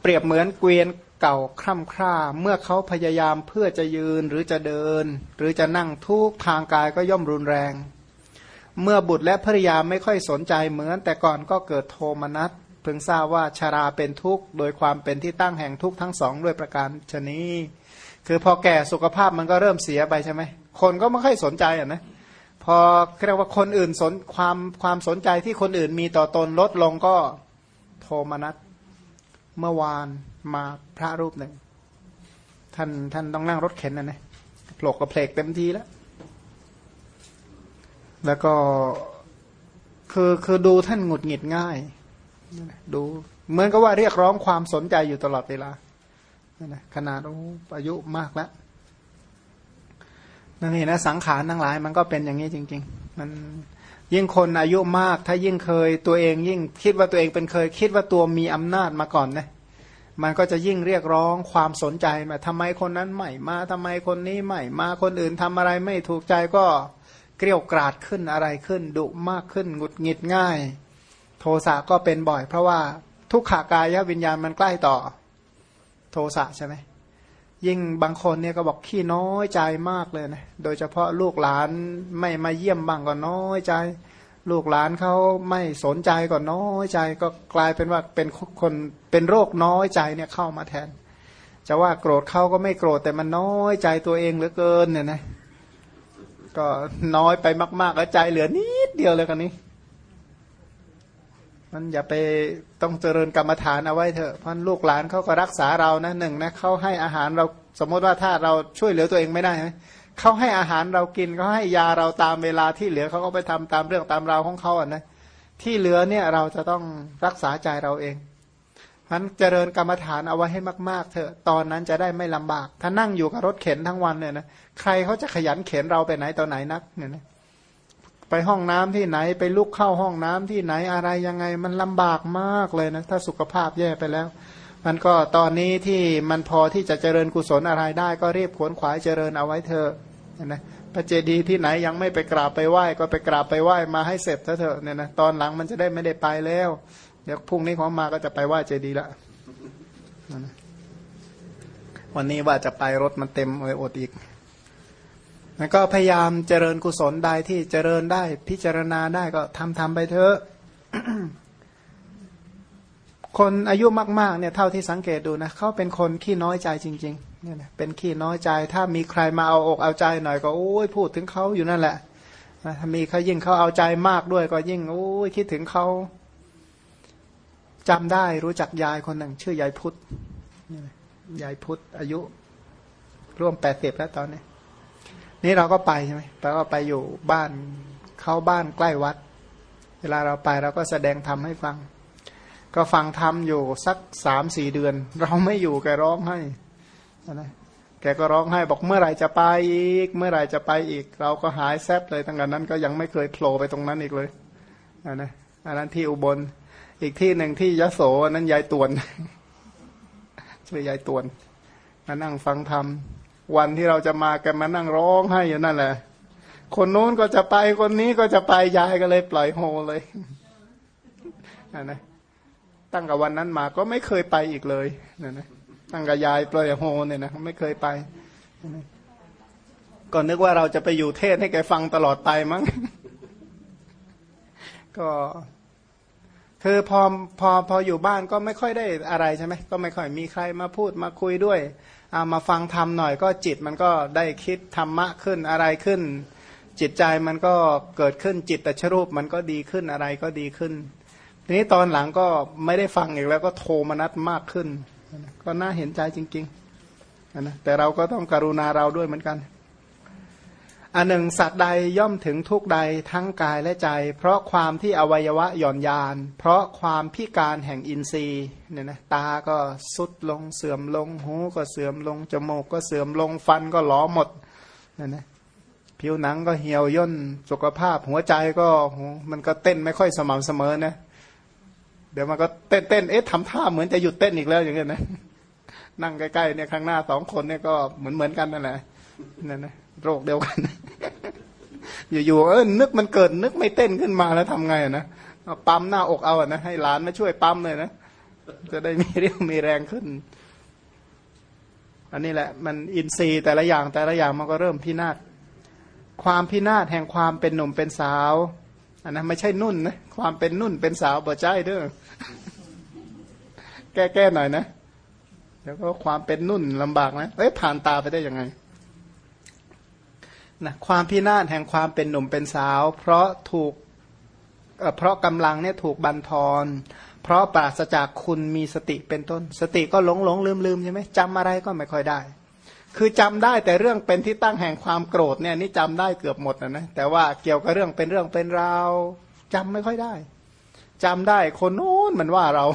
เปรียบเหมือนเกวียนเก่าคร่ำคร่า เมื่อเขาพยายามเพื่อจะยืนหรือจะเดิน หรือจะนั่งทุกทางกายก็ย่อมรุนแรง เมื่อบุตรและภริยาไม่ค่อยสนใจเหมือน แต่ก่อนก็เกิดโทมนัสเพิ่งทราบว่าชาราเป็นทุกข์ โดยความเป็นที่ตั้งแห่งทุกข์ทั้งสองด้วยประการชนี้คือพอแก่สุขภาพมันก็เริ่มเสียไปใช่ไหมคนก็ไม่ค่อยสนใจอะนะพอเรียกว่าคนอื่นสนความความสนใจที่คนอื่นมีต่อตนลดลงก็โทมนัส เมื่อวานมาพระรูปหนึ่ง ท่านท่านต้องนั่งรถเข็นนะนะโผลกกระเพลกเต็มทีแล้ว แล้วก็คือคือดูท่านหงุดหงิดง่าย ดูเหมือนกับว่าเรียกร้องความสนใจอยู่ตลอดเวลาขนาดโอ้อายุมากแล้วนั่นเองนะสังขารทั้งหลาย มันก็เป็นอย่างนี้จริง ๆ มัน ยิ่งคนอายุมาก ถ้ายิ่งเคยตัวเองยิ่งคิดว่าตัวเองเป็นเคย คิดว่าตัวมีอำนาจมาก่อนนะมันก็จะยิ่งเรียกร้องความสนใจมาทำไมคนนั้นใหม่มาทำไมคนนี้ใหม่มาคนอื่นทำอะไรไม่ถูกใจก็เกลียวกราดขึ้นอะไรขึ้น ดุมากขึ้นหงุดหงิดง่าย โทสะก็เป็นบ่อย เพราะว่าทุกขากายวิญญาณมันใกล้ต่อ โทสะใช่ไหม ยิ่งบางคนเนี่ยก็บอกขี้น้อยใจมากเลยนะโดยเฉพาะลูกหลานไม่มาเยี่ยมบ้างก็น้อยใจ ลูกหลานเขาไม่สนใจก็น้อยใจก็กลายเป็นว่าเป็นคนเป็นโรคน้อยใจเนี่ยเข้ามาแทน จะว่าโกรธเขาก็ไม่โกรธแต่มันน้อยใจตัวเองเหลือเกินเนี่ยนะก็น้อยไปมากๆแล้วใจเหลือนิดเดียวเลยกันนี้ มันอย่าไปต้องเจริญกรรมฐานเอาไว้เถอะเพราะลูกหลานเขาก็รักษาเรานะหนึ่งนะเขาให้อาหารเราสมมติว่าถ้าเราช่วยเหลือตัวเองไม่ได้เขาให้อาหารเรากินเขาให้ยาเราตามเวลาที่เหลือเขาก็ไปทำตามเรื่องตามราวของเขาอะนะที่เหลือเนี่ยเราจะต้องรักษาใจเราเองพันเจริญกรรมฐานเอาไว้ให้มากๆเถอะตอนนั้นจะได้ไม่ลำบาก ถ้านั่งอยู่กับรถเข็นทั้งวันเนี่ยนะใครเขาจะขยันเข็นเราไปไหนต่อไหนนักเนี่ยนะ ไปห้องน้ำที่ไหนไปลุกเข้าห้องน้ำที่ไหนอะไรยังไง มันลำบากมากเลยนะ ถ้าสุขภาพแย่ไปแล้ว มันก็ตอนนี้ที่มันพอที่จะเจริญกุศลอะไรได้ ก็รีบขวนขวายเจริญเอาไว้เถอะนะพระเจดีย์ที่ไหนยังไม่ไปกราบไปไหว้ก็ไปกราบไปไหว้มาให้เสร็จเถอะเนี่ยนะตอนหลังมันจะได้ไม่ได้ไปแล้ว เดี๋ยวพรุ่งนี้ของมาก็จะไปไหว้เจดีย์ละวันนี้ว่าจะไปรถมันเต็มเลยอดอีก แล้วก็พยายามเจริญกุศลใดที่เจริญได้พิจารณาได้ก็ทำทำไปเถอะคนอายุมากๆเนี่ยเท่าที่สังเกตดูนะเขาเป็นคนขี้น้อยใจจริงๆเนี่ยนะเป็นขี้น้อยใจ ถ้ามีใครมาเอาอกเอาใจหน่อยก็โอ้ยพูดถึงเขาอยู่นั่นแหละถ้ามีเขายิ่งเขาเอาใจมากด้วยก็ยิ่งโอ้ยคิดถึงเขาจำได้รู้จักยายคนหนึ่ง ชื่อยายพุทธยายพุทธอายุ ร่วมแปดสิบแล้วตอนนี้ นี่เราก็ไปใช่ไหมเราก็ไปอยู่บ้านเข้าบ้านใกล้วัด เวลาเราไปเราก็แสดงธรรมให้ฟัง ก็ฟังธรรมอยู่สักสามสี่เดือน เราไม่อยู่แกร้องให้นะแกก็ร้องให้บอกเมื่อไหร่จะไปอีก เมื่อไหร่จะไปอีก เราก็หายแซบเลยตั้งแต่นั้นก็ยังไม่เคยโผล่ไปตรงนั้นอีกเลยนะอันนั้นที่อุบลอีกที่หนึ่งที่ยะโสนั้นยายตวนชื่อยายตวนมานั่งฟังธรรม วันที่เราจะมากันมานั่งร้องให้อยู่นั่นแหละ คนโน้นก็จะไปคนนี้ก็จะไปยายก็เลยปล่อยโฮเลยนะตั้งกับวันนั้นมาก็ไม่เคยไปอีกเลยนะนะตั้งกับยายปล่อยโฮเนี่ยนะไม่เคยไปก็นึกว่าเราจะไปอยู่เทศให้แกฟังตลอดไปมั้งก็คือพอพอพออยู่บ้านก็ไม่ค่อยได้อะไรใช่ไหมก็ไม่ค่อยมีใครมาพูดมาคุยด้วย เอามาฟังธรรมหน่อยก็จิตมันก็ได้คิดธรรมะขึ้นอะไรขึ้น จิตใจมันก็เกิดขึ้นจิตแต่ชรูปมันก็ดีขึ้นอะไรก็ดีขึ้น ทีนี้ตอนหลังก็ไม่ได้ฟังอีกแล้วก็โทมนัสมากขึ้น ก็น่าเห็นใจจริงๆนะแต่เราก็ต้องการุณาเราด้วยเหมือนกัน อันหนึ่งสัตว์ใดย่อมถึงทุกใดทั้งกายและใจ เพราะความที่อวัยวะหย่อนยาน เพราะความพิการแห่งอินทรีย์เนี่ยนะตาก็สุดลงเสื่อมลงหูก็เสื่อมลงจมูกก็เสื่อมลงฟันก็หลอหมดเนี่ยนะผิวหนังก็เหี่ยวย่นสุขภาพหัวใจก็มันก็เต้นไม่ค่อยสม่ำเสมอนะเดี๋ยวมันก็เต้นเต้นเอ๊ะทำท่าเหมือนจะหยุดเต้นอีกแล้วอย่างเงี้ยนะนั่งใกล้ๆเนี่ยข้างหน้าสองคนเนี่ยก็เหมือนเหมือนกันนั่นแหละนั่นนะ โรคเดียวกัน อยู่ๆเออนึกมันเกิดนึกไม่เต้นขึ้นมาแล้วทำไงนะปั๊มหน้าอกเอาอะนะให้หลานมาช่วยปั๊มเลยนะจะได้มีเรี่ยวมีแรงขึ้น อันนี้แหละ มันอินทรีย์แต่ละอย่างแต่ละอย่างมันก็เริ่มพินาศความพินาศแห่งความเป็นหนุ่มเป็นสาวอันนั้นไม่ใช่นุ่นนะความเป็นนุ่นเป็นสาวบ่ใจเด้อแก้แก้หน่อยนะ แล้วก็ความเป็นนุ่นลำบากนะเอ้ยผ่านตาไปได้ยังไง นะความพินาศแห่งความเป็นหนุ่มเป็นสาว เพราะถูกเพราะกำลังเนี่ยถูกบันทอนเพราะปราศจากคุณมีสติเป็นต้น สติก็หลงหลงลืมลืมใช่ไหมจำอะไรก็ไม่ค่อยได้ คือจำได้แต่เรื่องเป็นที่ตั้งแห่งความโกรธเนี่ยนี่จำได้เกือบหมดนะนะแต่ว่าเกี่ยวกับเรื่องเป็นเรื่องเป็นราวจำไม่ค่อยได้จำได้คนโน้นมันว่าเรา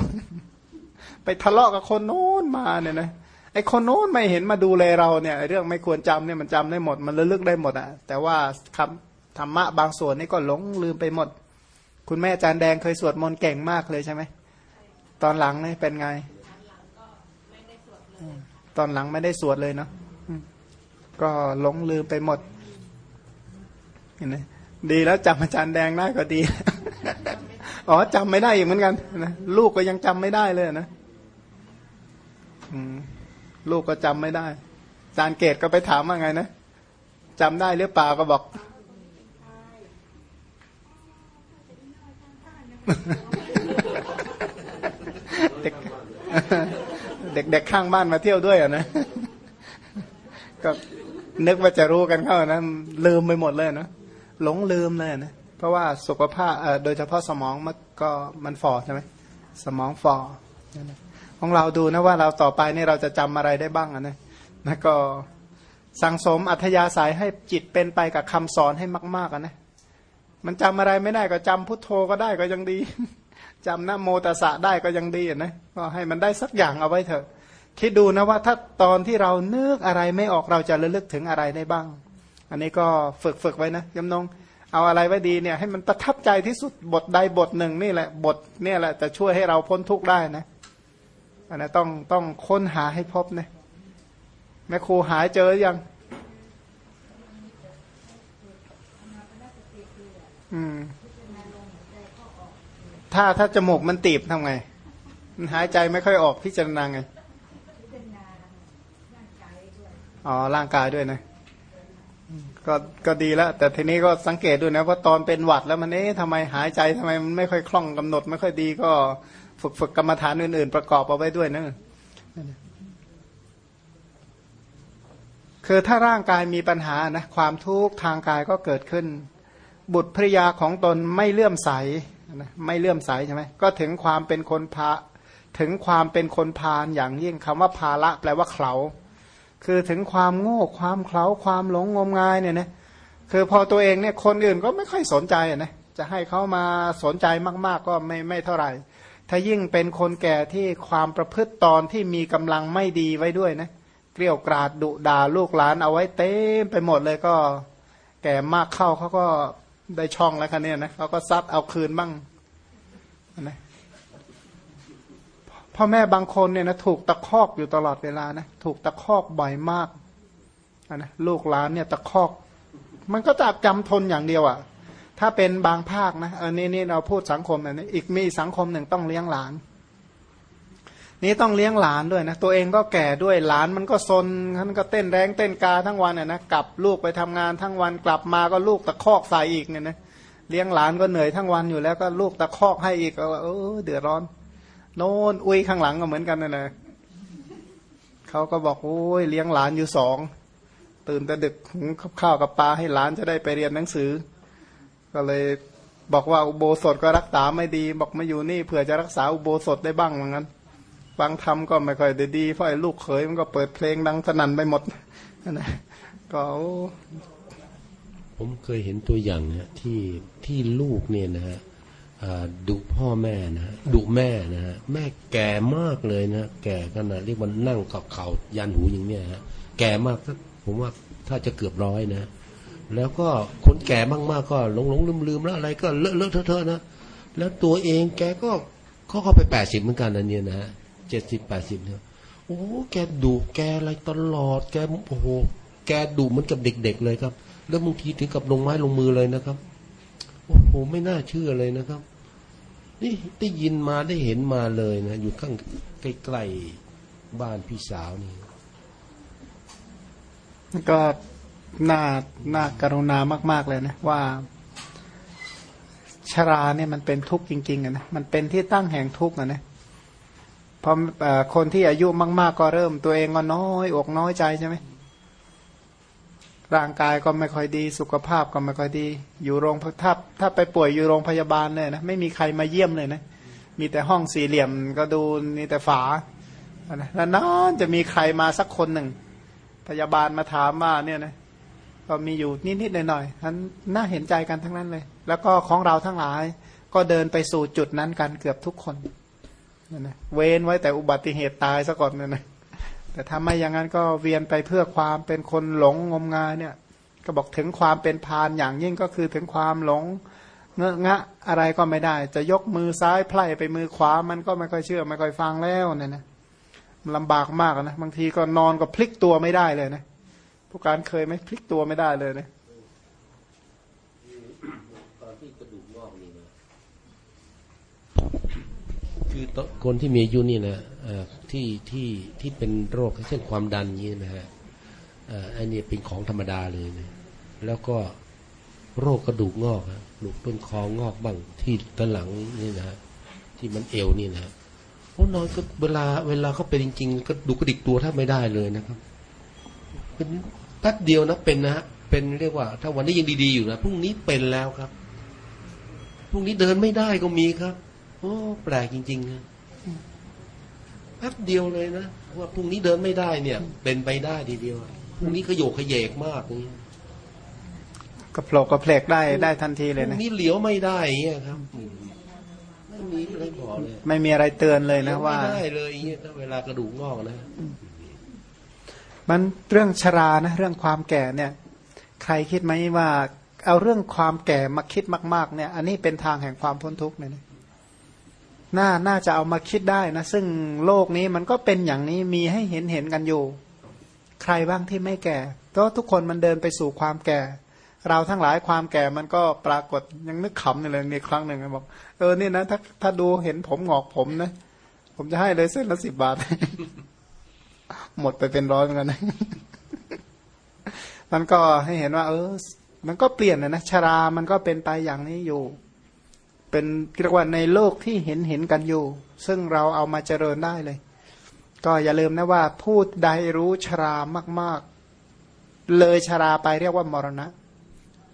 ไปทะเลาะกับคนโน้นมาเนี่ยนะ ไอ้คนโน้นไม่เห็นมาดูแลเราเนี่ยเรื่องไม่ควรจำเนี่ยมันจำได้หมดมันระลึกได้หมดอะแต่ว่าคำธรรมะบางส่วนนี่ก็หลงลืมไปหมด คุณแม่อาจารย์แดงเคยสวดมนต์เก่งมากเลยใช่ไหมตอนหลังนี่เป็นไง ตอนหลังไม่ได้สวดเลยเนาะก็หลงลืมไปหมดเห็นไหมดีแล้วจำอาจารย์แดงได้ก็ดี อ๋อจำไม่ได้อีกเหมือนกันนะลูกก็ยังจำไม่ได้เลยนะอืม ลูกก็จำไม่ได้อาจารเกตก็ไปถามว่าไงนะจำได้หรือเปล่าก็บอก เด็กเด็กๆข้างบ้านมาเที่ยวด้วยอะนะก็นึกว่าจะรู้กันเข้านะลืมไปหมดเลยนะหลงลืมเลยนะเพราะว่าสุขภาพโดยเฉพาะสมองมันก็มันฝ่อใช่ไหมสมองฝ่อ ของเราดูนะว่าเราต่อไปนี่เราจะจำอะไรได้บ้างนะนะก็สังสมอัธยาศัยให้จิตเป็นไปกับคำสอนให้มากๆนะมันจำอะไรไม่ได้ก็จำพุทโธก็ได้ก็ยังดีจำนะโมตสะได้ก็ยังดีนะก็ให้มันได้สักอย่างเอาไว้เถอะ คิดดูนะว่าถ้าตอนที่เราเนึกอะไรไม่ออกเราจะระลึกถึงอะไรได้บ้าง อันนี้ก็ฝึกฝึกไว้นะยมนงเอาอะไรไว้ดีเนี่ยให้มันประทับใจที่สุดบทใดบทหนึ่งนี่แหละบทเนี่ยแหละจะช่วยให้เราพ้นทุกข์ได้นะ อันนี้ต้องต้องค้นหาให้พบนะแม่ครูหายเจอยัง อืม ถ้าถ้าจมูกมันตีบทำไง มันหายใจไม่ค่อยออกพิจารณาไงอ๋อ ร่างกายด้วยนะ ก็ก็ดีแล้ว แต่ทีนี้ก็สังเกตดูนะว่าตอนเป็นหวัดแล้วมันเอ๊ะทำไมหายใจทำไมมันไม่ค่อยคล่องกำหนด ไม่ค่อยดีก็ ฝึกฝึกกรรมฐานอื่น ๆ ประกอบเอาไว้ด้วยนะคือถ้าร่างกายมีปัญหานะความทุกข์ทางกายก็เกิดขึ้น บุตรภริยาของตนไม่เลื่อมใสนะไม่เลื่อมใสใช่ไหมก็ถึงความเป็นคนพาถึงความเป็นคนพาลอย่างยิ่งคำว่าภาละแปลว่าเขาคือถึงความโง่ความเคลาความหลงงมงายเนี่ยนะคือพอตัวเองเนี่ยคนอื่นก็ไม่ค่อยสนใจนะจะให้เขามาสนใจมาก ๆ ก็ไม่ไม่เท่าไหร่ ถ้ายิ่งเป็นคนแก่ที่ความประพฤติตอนที่มีกำลังไม่ดีไว้ด้วยนะเกลียวกราดดุด่าลูกหลานเอาไว้เต็มไปหมดเลยก็ แก่มากเข้าเขาก็ได้ช่องแล้วคันนี้นะเขาก็ซัดเอาคืนบ้างนะพ่อแม่บางคนเนี่ยนะถูกตะคอกอยู่ตลอดเวลานะถูกตะคอกบ่อยมากนะลูกหลานเนี่ยตะคอก มันก็จะจำทนอย่างเดียวอะ่ะ ถ้าเป็นบางภาคนะอันนี้นี่เราพูดสังคมแบบนี้อีกมีสังคมหนึ่งต้องเลี้ยงหลาน นี่ต้องเลี้ยงหลานด้วยนะตัวเองก็แก่ด้วยหลานมันก็ซนมันก็เต้นแรงเต้นกาทั้งวันอะนะกลับลูกไปทำงานทั้งวันกลับมาก็ลูกตะคอกใส่อีกเนี่ยนะเลี้ยงหลานก็เหนื่อยทั้งวันอยู่แล้วก็ลูกตะคอกให้อีกก็เออเดือดร้อน โน่นอุ้ยข้างหลังก็เหมือนกันนะนะเขาก็บอกโอ้ยเลี้ยงหลานอยู่สองตื่นแต่ดึกหุงข้าวกับปลาให้หลานจะได้ไปเรียนหนังสือ ก็เลยบอกว่าอุโบสถก็รักษาไม่ดี บอกมาอยู่นี่เผื่อจะรักษาอุโบสถได้บ้างเหมือนกันฟังธรรมก็ไม่ค่อยได้ดีเพราะไอ้ลูกเขยมันก็เปิดเพลงดังสนั่นไปหมดนะก็ผมเคยเห็นตัวอย่างนะที่ที่ลูกเนี่ยนะฮะดุพ่อแม่นะดุแม่นะฮะแม่แก่มากเลยนะแก่ขนาดเรียกว่านั่งกับเข่ายันหูอย่างเนี้ยฮะแก่มากผมว่าถ้าจะเกือบร้อยนะ แล้วก็คนแก่มากๆก็หลงหลงลืมลืมแล้วอะไรก็เลอะเลอะเทอะนะแล้วตัวเองแกก็เขาเข้าไปแปดสิบเหมือนกันนะเนี่ยนะฮะเจ็ดสิบแปดสิบเนี่ยโอ้แกดุแกอะไรตลอด แกโอ้โหแกดุเหมือนกับเด็ก ๆ เลยครับ แล้วบางทีถึงกับลงไม้ลงมือเลยนะครับ โอ้โหไม่น่าเชื่อเลยนะครับ นี่ได้ยินมาได้เห็นมาเลยนะอยู่ข้างใกล้ๆบ้านพี่สาวนี่ก็ น่าน่ากรุณามาก ๆ เลยนะว่าชราเนี่ยมันเป็นทุกข์จริงๆอะนะมันเป็นที่ตั้งแห่งทุกข์อะนะเพอคนที่อายุมาก ๆ ก็เริ่มตัวเองก็น้อยอกน้อยใจใช่ไหมร่างกายก็ไม่ค่อยดีสุขภาพก็ไม่ค่อยดี อยู่โรงถ้าถ้าไปป่วยอยู่โรงพยาบาลเลยนะไม่มีใครมาเยี่ยมเลยนะมีแต่ห้องสี่เหลี่ยมก็ดูมีแต่ฝานะแล้วนอนจะมีใครมาสักคนหนึ่งพยาบาลมาถามว่าเนี่ยนะ ก็มีอยู่นิดๆหน่อยๆนั้นน่าเห็นใจกันทั้งนั้นเลย แล้วก็ของเราทั้งหลาย ก็เดินไปสู่จุดนั้นกันเกือบทุกคนนั่นนะเว้นไว้แต่อุบัติเหตุตายซะก่อนเนี่ยนะแต่ถ้าไม่อย่างนั้นก็เวียนไปเพื่อความเป็นคนหลงงมงายเนี่ย ก็บอกถึงความเป็นพานอย่างยิ่งก็คือถึงความหลงเงอะงะอะไรก็ไม่ได้ จะยกมือซ้ายไพล่ไปมือขวามันก็ไม่ค่อยเชื่อไม่ค่อยฟังแล้วเนี่ยนะลำบากมากนะบางทีก็นอนก็พลิกตัวไม่ได้เลยนะ ผู้การเคยไหมพลิกตัวไม่ได้เลยนะตอนที่กระดูกงอกนี่นะคือตอนคนที่มีอายุนี่นะที่ที่ที่เป็นโรคเช่นความดันนี้นะฮะอันนี้เป็นของธรรมดาเลยนะแล้วก็โรคกระดูกงอกฮะกระดูกต้นคองอกบ้างที่ด้านหลังนี่นะฮะที่มันเอวนี่นะฮะโอ้นอนก็เวลาเวลาเขาเป็นจริงๆก็ดูกระดิกตัวแทบไม่ได้เลยนะครับ เป็น แป๊บเดียวนะเป็นนะฮะเป็นเรียกว่า ถ้าวันนี้ยังดีๆอยู่นะพรุ่งนี้เป็นแล้วครับพรุ่งนี้เดินไม่ได้ก็มีครับ โอ้แปลกจริงๆนะแป๊บเดียวเลยนะว่าพรุ่งนี้เดินไม่ได้เนี่ย เป็นไปได้ทีเดียวพรุ่งนี้ขยโยกขยเยกมากอย่างนี้ก็โผล่ก็เพลกได้ได้ทันทีพเลยรุ่นะงนี้เหลียวไม่ได้อย่างเงี้ยครับไม่มีอะไรบอกเลย ไม่มีอะไรเตือนเลยนะว่าไม่ได้เลยอย่างเงี้ยถ้าเวลากระดูกงอกนะ มันเรื่องชรานะเรื่องความแก่เนี่ยใครคิดไหมว่าเอาเรื่องความแก่มาคิดมาก ๆ เนี่ย อันนี้เป็นทางแห่งความพ้นทุกข์เนี่ยน่าน่าจะเอามาคิดได้นะ ซึ่งโลกนี้มันก็เป็นอย่างนี้มีให้เห็นเห็นกันอยู่ ใครบ้างที่ไม่แก่ ก็ทุกคนมันเดินไปสู่ความแก่ เราทั้งหลายความแก่มันก็ปรากฏยังนึกขำอยู่เลยในครั้งหนึ่งบอกเออเนี่ยนะถ้าถ้าดูเห็นผมหงอกผมนะ ผมจะให้เลยเส้นละสิบบาท หมดไปเป็นร้อยเหมือนกันนะมันก็ให้เห็นว่า เออ มันก็เปลี่ยนนะนะชรา มันก็เป็นไปอย่างนี้อยู่ เป็นเรียกว่าในโลกที่เห็นเห็นกันอยู่ ซึ่งเราเอามาเจริญได้เลย ก็อย่าลืมนะว่าพูดใดรู้ชรามาก ๆ เลยชราไปเรียกว่ามรณะ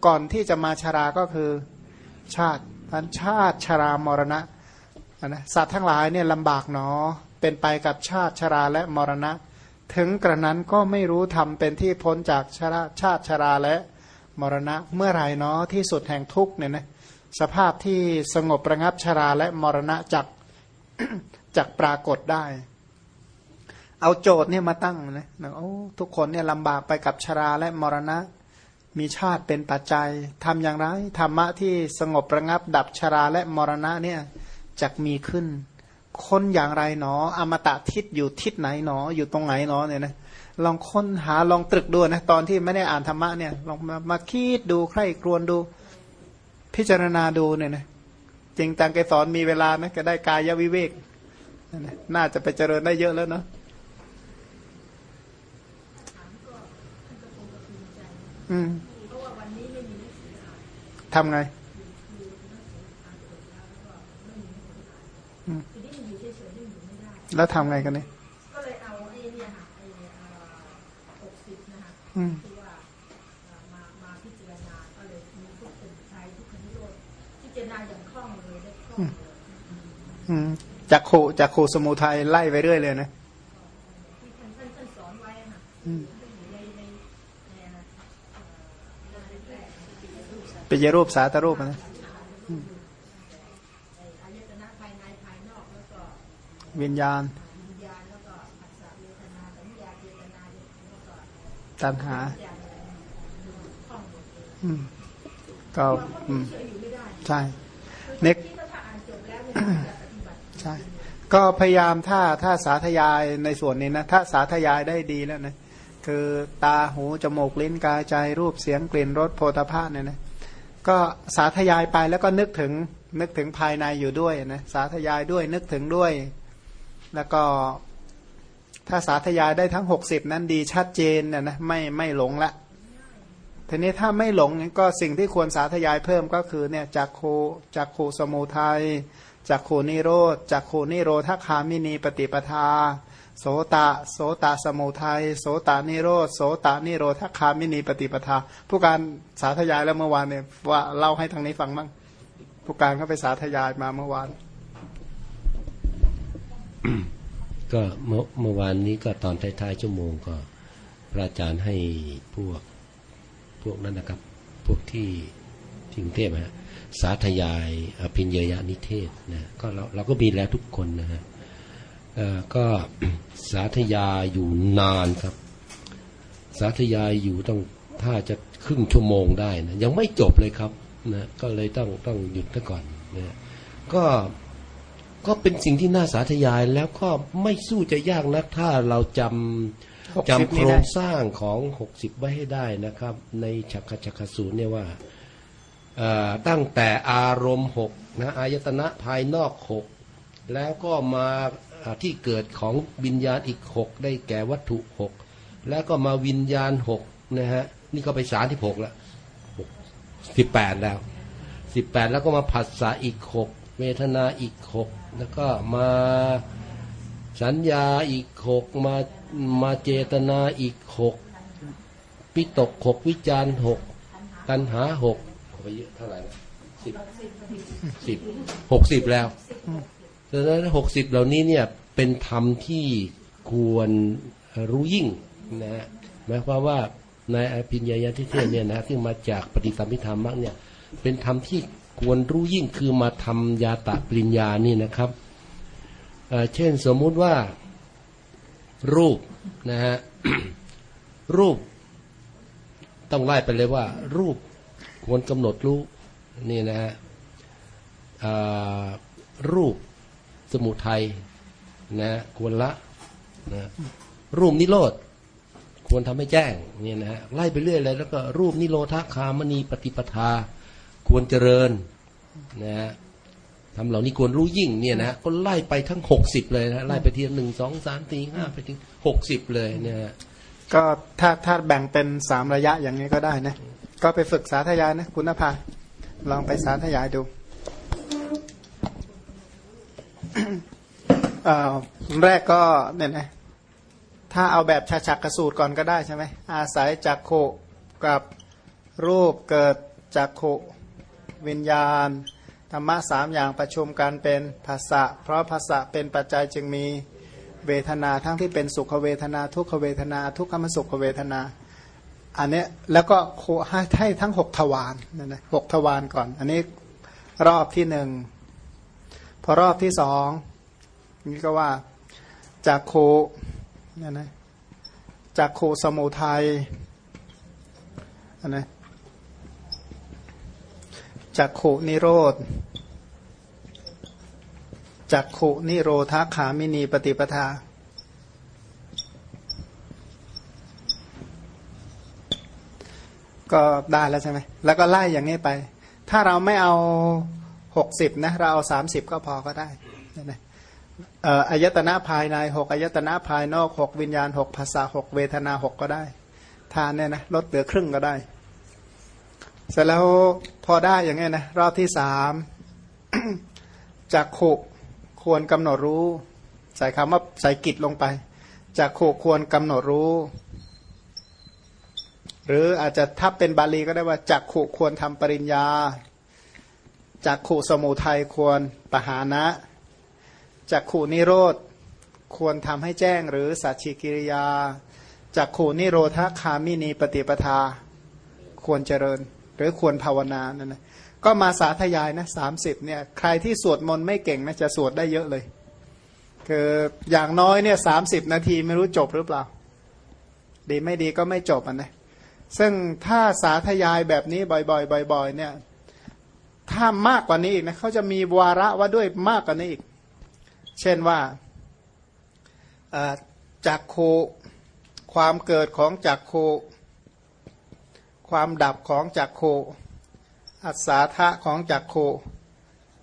ก่อนที่จะมาชราก็คือ ชาติพันชาติชรามรณะนะสัตว์ทั้งหลายเนี่ยลำบากเนาะเป็นไปกับชาติชราและมรณะ ถึงกระนั้นก็ไม่รู้ทำเป็นที่พ้นจากชาชาติชราและมรณะเมื่อไรเนาะที่สุดแห่งทุกเนี่ยนะสภาพที่สงบประงับชราและมรณะจากจากปรากฏได้ เอาโจทย์เนี่ยมาตั้งนะนะโอ้ทุกคนเนี่ยลำบากไปกับชราและมรณะ มีชาติเป็นปัจจัยทำอย่างไรธรรมะที่สงบประงับดับชราและมรณะเนี่ยจะมีขึ้น คนอย่างไรหนอ อมตะทิศอยู่ทิศไหนหนอ อยู่ตรงไหนหนอเนี่ยนะลองค้นหาลองตรึกดูนะตอนที่ไม่ได้อ่านธรรมะเนี่ยลองมามาคิดดูใคร่ครวญดู พิจารณาดูเนี่ยนะจริงตังแกสอนมีเวลานะก็ได้กายวิเวกนั่นนะน่าจะไปเจริญได้เยอะแล้วเนาะอืมทำไง อืมแล้วทำไงกันเนี่ยก็เลยเอาไอ้เนี่ยค่ะไอ้หกสิบนะคะอืมที่ว่าเอ่อมามาพิจารณาก็เลยมีทุกคนใช้ทุกคนนิโรธพิจารณาอย่างคล่องเลยได้คล่องเลยอืมจากโคจากโคสมุทัยไล่ไปเรื่อยเลยนะที่ท่านท่านท่านสอนไว้อะค่ะอืมท่านอยู่ในในในอะไรเอ่อในแรกปิยรูปสาตรูปนะ ในอายตนะภายในภายนอกแล้วก็ วิญญาณวิญญาณแล้วก็อัศเวทนาสัญญาเจตนาแล้วก็ตัณหาอย่างอะไรคล่องหมดเลยอืมก็เราก็อืมเชื่ออยู่ไม่ได้ใช่เน็กคิดว่าถ้าอ่านจบแล้วเนี่ยจะปฏิบัติใช่ ก็พยายามถ้าถ้าสาธยายในส่วนนี้นะ ถ้าสาธยายได้ดีแล้วนะคือตาหู จมูก ลิ้นกายใจรูปเสียงกลิ่นรสโพธาภาเนี่ยนะก็สาธยายไปแล้วก็นึกถึงนึกถึงภายในอยู่ด้วยนะสาธยายด้วยนึกถึงด้วย แล้วก็ถ้าสาธยายได้ทั้ง 60 นั้นดีชัดเจนนะนะไม่ไม่หลงละทีนี้ถ้าไม่หลงก็สิ่งที่ควรสาธยายเพิ่มก็คือเนี่ยจากโคจากโคสมุทัยจากโคนิโรธจากโคนิโรธคามินีปฏิปทา โสตะ โสตะสมุทัยโสตานิโรธโสตานิโรธคามินีปฏิปทา ผู้การสาธยายแล้วเมื่อวานเนี่ยว่าเล่าให้ทางนี้ฟังบ้างผู้การเขาไปสาธยายมาเมื่อวาน ก็เมื่อเมื่อวานนี้ก็ตอนท้ายๆชั่วโมงก็พระอาจารย์ให้พวกพวกนั้นนะครับ พวกที่ที่กรุงเทพฮะสาธยายอภิญญยนิเทศนะก็เราเราก็มีแล้วทุกคนนะฮะก็สาธยายอยู่นานครับ สาธยายอยู่ต้องถ้าจะครึ่งชั่วโมงได้นะยังไม่จบเลยครับนะก็เลยต้องต้องหยุดซะก่อนนะก็ ก็เป็นสิ่งที่น่าสาธยายแล้วก็ไม่สู้จะยากนักถ้าเราจำ60จำโคนี่รได้งสร้างของหกสิบไว้ให้ได้นะครับ ในฉักขชักขสูตรเนี่ยว่าเอ่อตั้งแต่อารมณ์หกนะอายตนะภายนอกหกแล้วก็มาอ่าที่เกิดของวิญญาณอีกหกได้แก่วัตถุหกแล้วก็มาวิญญาณหกนะฮะนี่ก็ไปสารที่หกแล้วสิบแปดแล้วสิบแปดแล้วก็มาผัสสะอีกหก เวทนาอีกหกแล้วก็มาสัญญาอีกหกมามาเจตนาอีกหกปิตกหกวิจารหกตัณหาหกไปเยอะเท่าไหร่สิบสิบหกสิบแล้วดังนั้นหกสิบเหล่านี้เนี่ยเป็นธรรมที่ควรรู้ยิ่งนะฮะหมายความว่าในอภิญญาญาทิเทศเนี่ยนะซึ่มาจากปฏิสัมพิธามมรรคเนี่ยเป็นธรรมที่ ควรรู้ยิ่งคือมาทำยาตะปริญญานี่นะครับเเช่นสมมุติว่า รูปนะฮะรูป ต้องไล่ไปเลยว่า รูปควรกำหนดรู้นี่นะฮะรูปสมุทัยนะฮะควรละนะรูปนิโรธควรทำให้แจ้งเนี่ยนะฮะไล่ไปเรื่อยเลยแล้วก็รูปนิโรธคามณีปฏิปทา ควรเจริญ นะฮะทำเหล่านี้ควรรู้ยิ่งเนี่ยนะก็ไล่ไปทั้งหกสิบเลยนะไล่ไปทีละหนึ่งสองสามสี่ห้าไปถึงหกสิบเลยเนี่ยฮะก็ถ้าถ้าแบ่งเป็นสามระยะอย่างนี้ก็ได้นะ ก็ไปฝึกสาธยายนะ คุณนภาลองไปสาธยายดูเอ่อแรกก็เนี่ยนะถ้าเอาแบบชาชักกระสูตรก่อนก็ได้ใช่ไหมอาศัยจักโขกับรูปเกิดจักโข วิญญาณ ธรรมะสามอย่างประชุมกันเป็นภาษะเพราะภาษะเป็นปัจจัยจึงมีเวทนาทั้งที่เป็นสุขเวทนา ทุกขเวทนา ทุกขมสุขเวทนา อันนี้แล้วก็โคให้ทั้งหกทวารนั่นนะหกทวารก่อน อันนี้รอบที่หนึ่งพอรอบที่สองนี่ก็ว่าจากโคนั่นนะจากโคสมุทัยอันนะ จากโคนิโรธจากโคนิโรธาขามินีปฏิปทา ก็ได้แล้วใช่ไหม แล้วก็ไล่อย่างนี้ไป ถ้าเราไม่เอาหกสิบนะ เราเอาสามสิบก็พอก็ได้นะอายตนะภายในหกอายตนะภายนอกหกวิญญาณหกภาษาหกเวทนาหกก็ได้ ทานเนี่ยนะลดเหลือครึ่งก็ได้ เสร็จแล้วพอได้อย่างเงี้ยนะรอบที่สามจากขุควรกำหนดรู้ ใส่คำว่าใส่กิจลงไปจากขุควรกำหนดรู้ หรืออาจจะถ้าเป็นบาลีก็ได้ว่าจักขุควรทำปริญญาจักขุสมุทัยควรปหานะจักขุนิโรธควรทำให้แจ้งหรือสัจฉิกิริยาจักขุนิโรธคามินีปฏิปทาควรเจริญ หรือควรภาวนานั่นนะก็มาสาธยายนะสามสิบเนี่ยใครที่สวดมนต์ไม่เก่งนะจะสวดได้เยอะเลย คืออย่างน้อยเนี่ยสามสิบนาทีไม่รู้จบหรือเปล่า ดีไม่ดีก็ไม่จบอะนะซึ่งถ้าสาธยายแบบนี้บ่อยๆบ่อยๆเนี่ยถ้ามากกว่านี้อีกนะเขาจะมีวาระว่าด้วยมากกว่านี้อีก เช่นว่าจักโคความเกิดของจักโค ความดับของจักโค อัศาธะของจักโค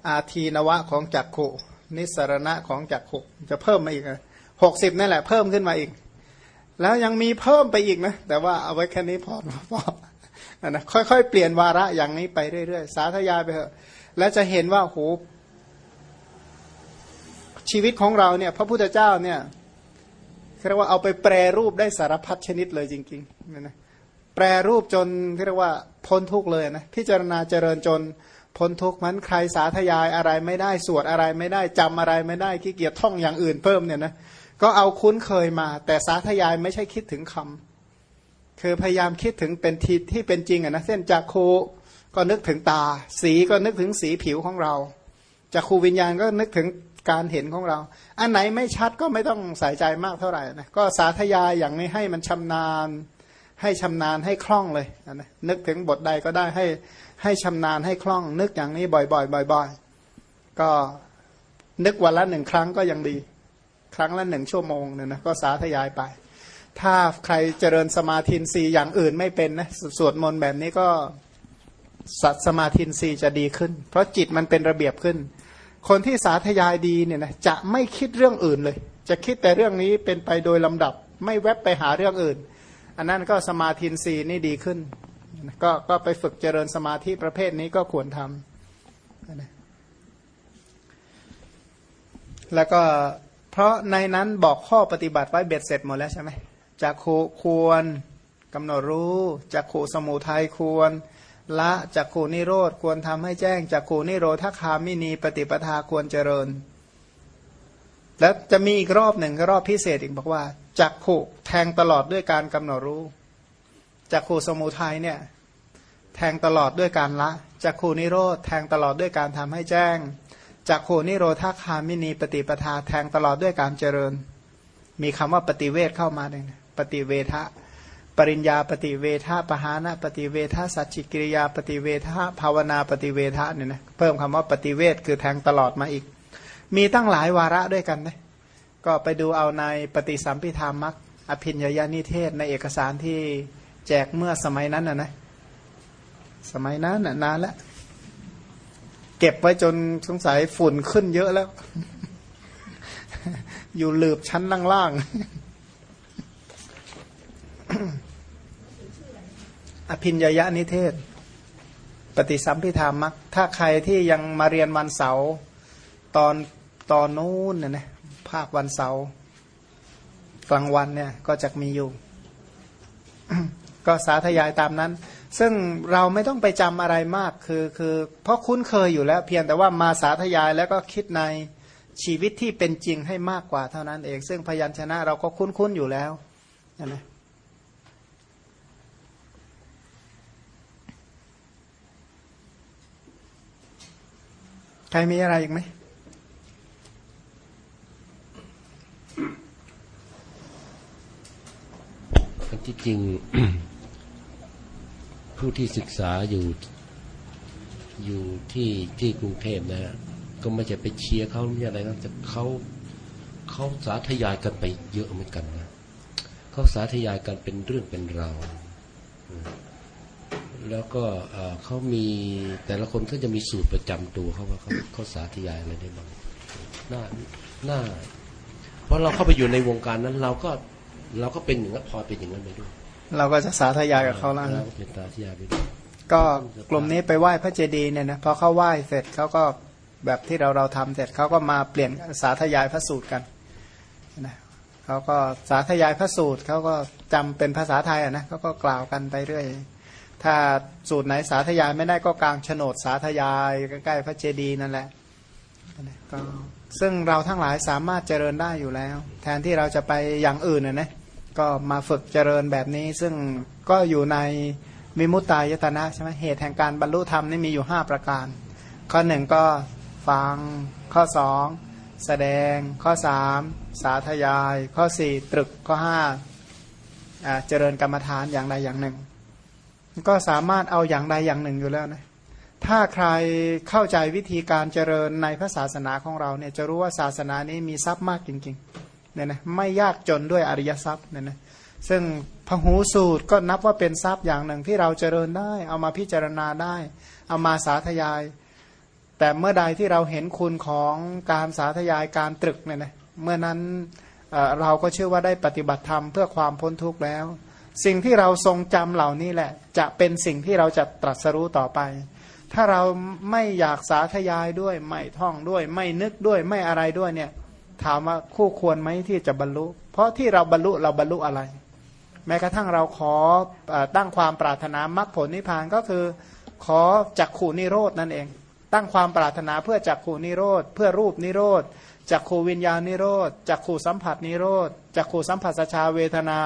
อาทีนวะของจักขุนิสรณะของจักขุจะเพิ่มมาอีกหกสิบนั่นแหละเพิ่มขึ้นมาอีก แล้วยังมีเพิ่มไปอีกนะ แต่ว่าเอาไว้แค่นี้พอพอนะค่อยๆ เปลี่ยนวาระอย่างนี้ไปเรื่อยๆ สาธยายไปเถอะ แล้วจะเห็นว่าโหชีวิตของเราเนี่ย พระพุทธเจ้าเนี่ยเรียกว่าเอาไปแปรรูปได้สารพัดชนิดเลยจริงๆนะนะ แปรรูปจนเรียกว่าพ้นทุกเลยนะพิจารณาเจริญจนพ้นทุกมันใครสาธยายอะไรไม่ได้สวดอะไรไม่ได้จำอะไรไม่ได้ขี้เกียจท่องอย่างอื่นเพิ่มเนี่ยนะก็เอาคุ้นเคยมา แต่สาธยายไม่ใช่คิดถึงคำคือพยายามคิดถึงเป็นทีที่เป็นจริงอะนะเส้นจากโคก็นึกถึงตา สีก็นึกถึงสีผิวของเราจากครูวิญญาณก็นึกถึงการเห็นของเรา อันไหนไม่ชัดก็ไม่ต้องใส่ใจมากเท่าไหร่นะก็สาธยายอย่างนี้ให้มันชำนาญ ให้ชำนาญให้คล่องเลยนะนึกถึงบทใดก็ได้ให้ให้ชำนาญให้คล่อง นึกอย่างนี้บ่อยๆบ่อยๆก็นึกวันละหนึ่งครั้งก็ยังดี ครั้งละหนึ่งชั่วโมงเนี่ยนะก็สาธยายไป ถ้าใครเจริญสมาธินีอย่างอื่นไม่เป็นนะสวดมนต์แบบนี้ก็สัตสมาธินีจะดีขึ้น เพราะจิตมันเป็นระเบียบขึ้น คนที่สาธยายดีเนี่ยนะจะไม่คิดเรื่องอื่นเลย จะคิดแต่เรื่องนี้เป็นไปโดยลำดับ ไม่แวบไปหาเรื่องอื่น อันนั้นก็สมาธินีนี่ดีขึ้น ก็ก็ไปฝึกเจริญสมาธิประเภทนี้ก็ควรทำแล้วก็เพราะในนั้นบอกข้อปฏิบัติไว้เบ็ดเสร็จหมดแล้วใช่ไหมจะควรกำหนดรู้จะขูสมุทัยควรละจักขูนิโรธควรทำให้แจ้งจักขูนิโรธคามินีปฏิปทาควรเจริญ แล้วจะมีอีกรอบหนึ่งรอบพิเศษอีกบอกว่าจักขูแทงตลอดด้วยการกำหนดรู้จักขูสมุทัยเนี่ยแทงตลอดด้วยการละจักขูนิโรธแทงตลอดด้วยการทำให้แจ้งจักขูนิโรธคามินีปฏิปทาแทงตลอดด้วยการเจริญ มีคำว่าปฏิเวทเข้ามาเนี่ยปฏิเวทะปริญญาปฏิเวทะปหานะปฏิเวทะสัจจิกิริยาปฏิเวทะภาวนาปฏิเวทะเนี่ยนะเพิ่มคำว่าปฏิเวทคือแทงตลอดมาอีก มีตั้งหลายวาระด้วยกันนะก็ไปดูเอาในปฏิสัมพิธามักอภินญญานิเทศในเอกสารที่แจกเมื่อสมัยนั้นนะนะสมัยนั้นนะนานแล้ว เก็บไว้จนสงสัยฝุ่นขึ้นเยอะแล้ว อยู่หลืบชั้นล่างอภินญยนิเทศ ปฏิสัมพิธามักถ้าใครที่ยังมาเรียนวันเสาร์ตอน ตอนนู้นเนี่ยนะภาควันเสาร์กลางวันเนี่ยก็จะมีอยู่ ก็สาธยายตามนั้น ซึ่งเราไม่ต้องไปจำอะไรมากคือคือเพราะคุ้นเคยอยู่แล้ว เพียงแต่ว่ามาสาธยายแล้วก็คิดในชีวิตที่เป็นจริงให้มากกว่าเท่านั้นเอง ซึ่งพยัญชนะเราก็คุ้นๆอยู่แล้วนะใครมีอะไรอีกไหม ที่จริง ผู้ที่ศึกษาอยู่อยู่ที่ที่กรุงเทพนะฮะก็ไม่จะไปเชียร์เขาไม่อะไรนะแต่เขาเขาสาธยายกันไปเยอะเหมือนกันนะเขาสาธยายกันเป็นเรื่องเป็นราวแล้วก็เขามีแต่ละคนก็จะมีสูตรประจำตัวเขาว่าเขาเขาสาธยายอะไรได้บ้างน่าน่าเพราะเราเข้าไปอยู่ในวงการนั้น เราก็ เราก็เป็นอย่างนั้นพอเป็นอย่างนั้นไปด้วย เราก็จะสาธยายกับเขาแล้วเราก็เป็นสาธยายไปด้วยก็กลุ่มนี้ไปไหว้พระเจดีย์เนี่ยนะพอเขาไหว้เสร็จเขาก็แบบที่เราเราทำเสร็จเขาก็มาเปลี่ยนสาธยายพระสูตรกันนะเขาก็สาธยายพระสูตรเขาก็จำเป็นภาษาไทยอะนะเขาก็กล่าวกันไปเรื่อย ถ้าสูตรไหนสาธยายไม่ได้ก็กลางโฉนดสาธยายใกล้ๆพระเจดีย์นั่นแหละก็ซึ่งเราทั้งหลายสามารถเจริญได้อยู่แล้ว แทนที่เราจะไปอย่างอื่นนะนะ ก็มาฝึกเจริญแบบนี้ ซึ่งก็อยู่ในมิมุตตายตนะใช่ไหมเหตุแห่งการบรรลุธรรมนี่มีอยู่ห้าประการ ข้อหนึ่งก็ฟัง ข้อสองแสดง ข้อสามสาธยาย ข้อสี่ตรึก ข้อห้าเจริญกรรมฐานอย่างใดอย่างหนึ่ง ก็สามารถเอาอย่างใดอย่างหนึ่งอยู่แล้วนะ ถ้าใครเข้าใจวิธีการเจริญในพระศาสนาของเราเนี่ยจะรู้ว่าศาสนานี้มีทรัพย์มากจริง ๆ เนี่ยนะไม่ยากจนด้วยอริยทรัพย์เนี่ยนะซึ่งพหูสูตรก็นับว่าเป็นทรัพย์อย่างหนึ่งที่เราเจริญได้ เอามาพิจารณาได้ เอามาสาธยาย แต่เมื่อใดที่เราเห็นคุณของการสาธยายการตรึกเนี่ยนะเมื่อนั้นเเราก็เชื่อว่าได้ปฏิบัติธรรมเพื่อความพ้นทุกข์แล้ว สิ่งที่เราทรงจำเหล่านี้แหละ จะเป็นสิ่งที่เราจะตรัสรู้ต่อไป ถ้าเราไม่อยากสาธยายด้วยไม่ท่องด้วย ไม่นึกด้วยไม่อะไรด้วยเนี่ย ถามว่าคู่ควรไหมที่จะบรรลุ เพราะที่เราบรรลุเราบรรลุอะไร แม้กระทั่งเราขออตั้งความปรารถนามรรคผลนิพพานก็คือขอจักขูนิโรดนั่นเอง ตั้งความปรารถนาเพื่อจักขูนิโรธ เพื่อรูปนิโรธจักขูวิญญาณนิโรธจักขูสัมผัสนิโรธจักขูสัมผัสชาเวทนา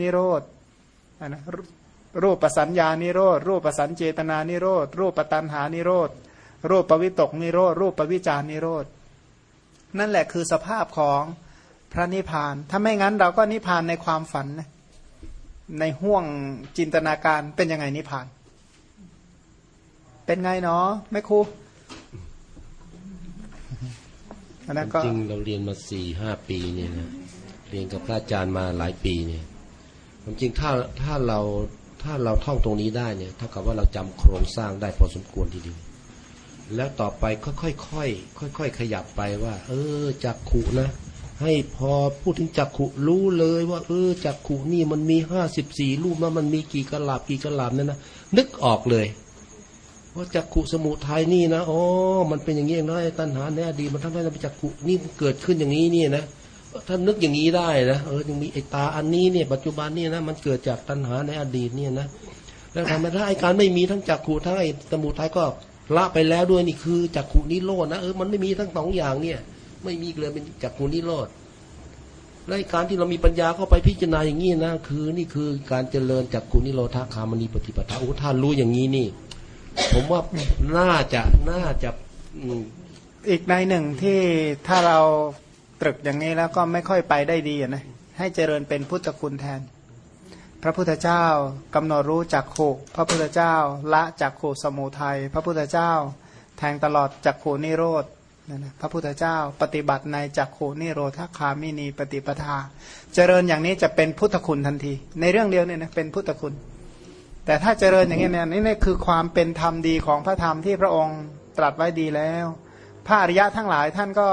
นิโรธนะรูรูปประสัญญานิโรธรูปประสัญเจตนานิโรธรูปประตันหานิโรธรูปประวิตกนิโรธรูปประวิจารนิโรธ นั่นแหละคือสภาพของพระนิพพาน ถ้าไม่งั้นเราก็นิพพานในความฝันนะในห่วงจินตนาการเป็นยังไงนิพพาน เป็นไงเนาะไม่ครูอันนั้นก็จริงเราเรียนมาสี่ห้าปีเนี่ยนะเรียนกับพระอาจารย์มาหลายปีเนี่ยความจริงถ้าถ้าเราถ้าเราท่องตรงนี้ได้เนี่ยเท่ากับว่าเราจำโครงสร้างได้พอสมควรทีเดียว แล้วต่อไปก็ค่อยๆค่อยๆขยับไปว่า เออจักขุนะ ให้พอพูดถึงจักขุรู้เลยว่า เออจักขุนี่มันมีห้าสิบสี่รูปนะมันมีกี่กะลาบกี่กะลาบนั่นนะนึกออกเลยว่าจักขุสมุทัยนี่นะอ๋อมันเป็นอย่างนี้เองนะไอ้ตัณหาในอดีตมันทำให้เราไปจักขุนี่เกิดขึ้นอย่างนี้นี่นะถ้านึกอย่างนี้ได้นะเออยังมีไอ้ตาอันนี้เนี่ยปัจจุบันนี่นะมันเกิดจากตัณหาในอดีตเนี่ยนะแล้วทำไมถ้าไอการไม่มีทั้งจักขุทั้งไอ้สมุทัยก็ ละไปแล้วด้วยนี่คือจักขุนิโรธนะเออมันไม่มีทั้งสองอย่างเนี่ย ไม่มีเลยเป็นจักขุนิโรธและการที่เรามีปัญญาเข้าไปพิจารณาอย่างนี้นะคือ นี่คือการเจริญจากกุนิโรธาคามณีปฏิปทาโอ้ท่านรู้อย่างนี้นี่ ผมว่าน่าจะน่าจะอีกในหนึ่งที่ถ้าเราตรึกอย่างนี้แล้วก็ไม่ค่อยไปได้ดีนะให้เจริญเป็นพุทธคุณแทน พระพุทธเจ้ากำหนดรู้จักขุพระพุทธเจ้าละจักขุสมุทัยพระพุทธเจ้า แทงตลอดจักขุนิโรธนะพระพุทธเจ้าปฏิบัติในจักขุนิโรธคามินีปฏิปทา เจริญอย่างนี้จะเป็นพุทธคุณทันที ในเรื่องเดียวเนี่ยนะเป็นพุทธคุณ แต่ถ้าเจริญอย่างนี้เนี่ยนี่คือความเป็นธรรมดีของพระธรรมที่พระองค์ตรัสไว้ดีแล้ว พระอริยะทั้งหลายท่านก็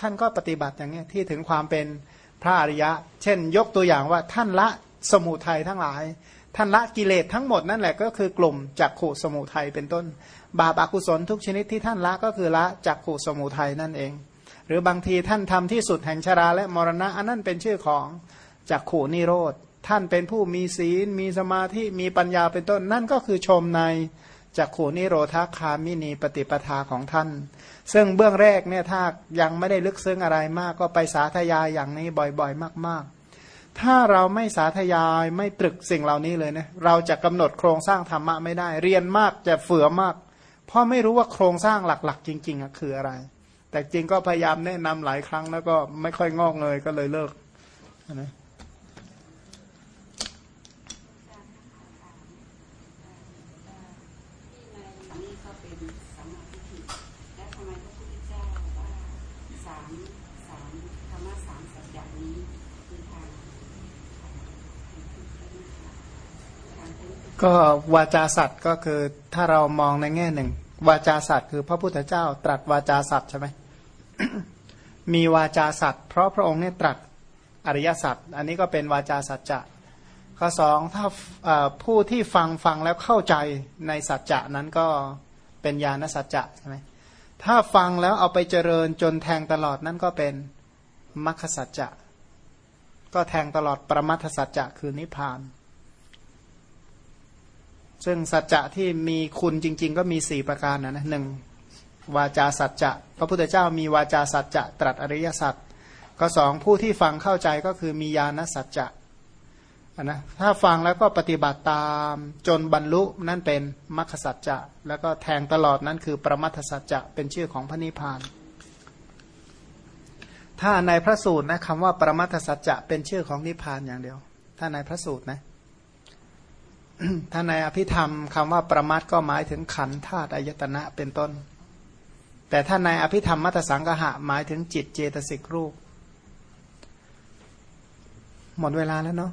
ท่านก็ปฏิบัติอย่างนี้ที่ถึงความเป็น พระอริยะ เช่น ยกตัวอย่างว่าท่านละสมุทัยทั้งหลาย ท่านละกิเลสทั้งหมดนั่นแหละก็คือกลุ่มจักขู่สมุทัยเป็นต้น บาปอากุศลทุกชนิดที่ท่านละก็คือละจักขู่สมุทัยนั่นเอง หรือบางทีท่านทำที่สุดแห่งชราและมรณะอันนั้นเป็นชื่อของจักขู่นิโรธท่านเป็นผู้มีศีล มีสมาธิ มีปัญญาเป็นต้น นั่นก็คือชมใน จักขูนิโรธคามินีปฏิปทาของท่าน ซึ่งเบื้องแรกเนี่ยถ้ายังไม่ได้ลึกซึ้งอะไรมากก็ไปสาธยายอย่างนี้บ่อยๆ มาก ๆ ถ้าเราไม่สาธยายไม่ตรึกสิ่งเหล่านี้เลยนะเราจะกำหนดโครงสร้างธรรมะไม่ได้ เรียนมากจะเฟื่อมาก เพราะไม่รู้ว่าโครงสร้างหลักๆ จริงๆคืออะไร แต่จริงก็พยายามแนะนำหลายครั้งแล้วก็ไม่ค่อยงอกเงยก็เลยเลิกนะ นี่ก็เป็นสัมมาทิฏฐิและทำไมพระพุทธเจ้าว่าสามสามธรรมะสามสัจจะนี้คือทางทางเป็น ก็วาจาสัตว์ก็คือถ้าเรามองในแง่หนึ่ง วาจาสัตว์คือพระพุทธเจ้า ตรัสวาจาสัตว์ใช่ไหมมีวาจาสัตว์เพราะพระองค์เนี่ยตรัสอริยสัจอันนี้ก็เป็นวาจาสัจจะข้อสองถ้าผู้ที่ฟังฟังแล้วเข้าใจในสัจจะนั้นก็เป็นญาณสัจจะใช่ไหมถ้าฟังแล้วเอาไปเจริญจนแทงตลอดนั่นก็เป็นมัคคสัจจะ ก็แทงตลอดประมัทสัจจะคือนิพพาน ซึ่งสัจจะที่มีคุณจริง ๆ ก็มีสี่ประการนะนะหนึ่งวาจาสัจจะ พระพุทธเจ้ามีวาจาสัจจะ ตรัสอริยสัจก็สองผู้ที่ฟังเข้าใจก็คือมีญาณสัจจะนะถ้าฟังแล้วก็ปฏิบัติตามจนบรรลุนั่นเป็นมรรคสัจจะ แล้วก็แทงตลอดนั่นคือประมัทสัจจะเป็นชื่อของพระนิพพาน ถ้าในพระสูตรนะคำว่าประมัทสัจจะเป็นชื่อของนิพพานอย่างเดียว ถ้าในพระสูตรนะ ถ้าในอภิธรรมคำว่าประมาทก็หมายถึงขันธ์ธาตุอายตนะเป็นต้น แต่ถ้าในอภิธรรมมัตสังกหะหมายถึงจิตเจตสิกรูป หมดเวลาแล้วเนาะ